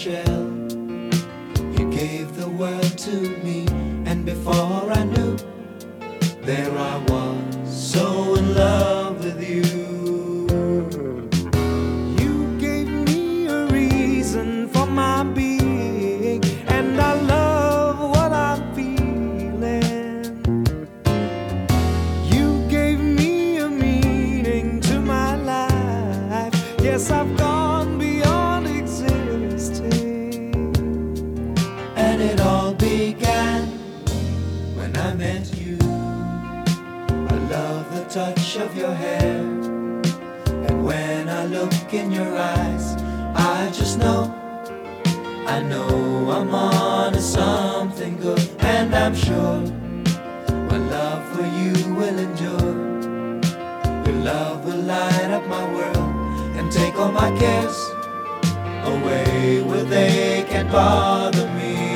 shell. You gave the world to me, and before I knew, there touch of your hair. And when I look in your eyes, I just know. I know I'm on to something good. And I'm sure my love for you will endure. Your love will light up my world and take all my cares away where they can't bother me.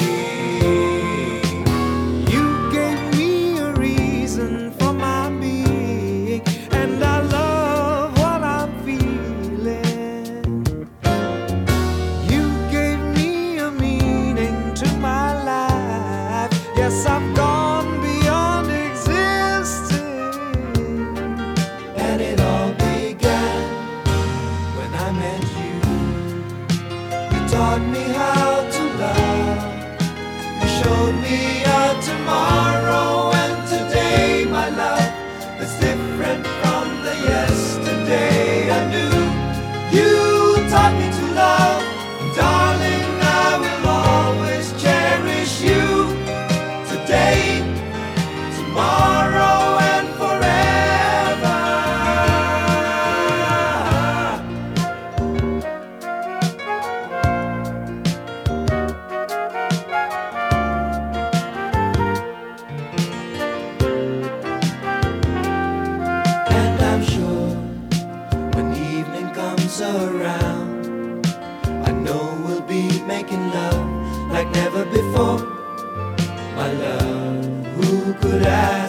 Yes, I've gone beyond existing. And it all began when I met you. You taught me how to love. You showed me a tomorrow around, I know we'll be making love like never before. My love, who could ask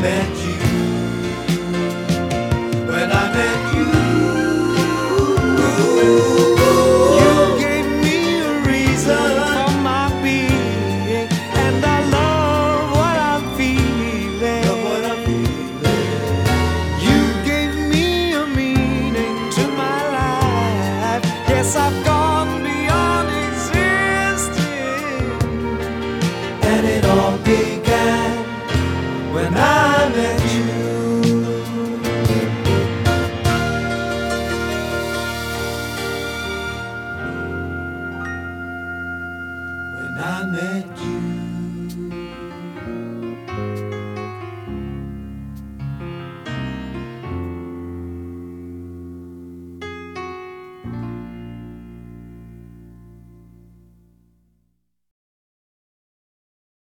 met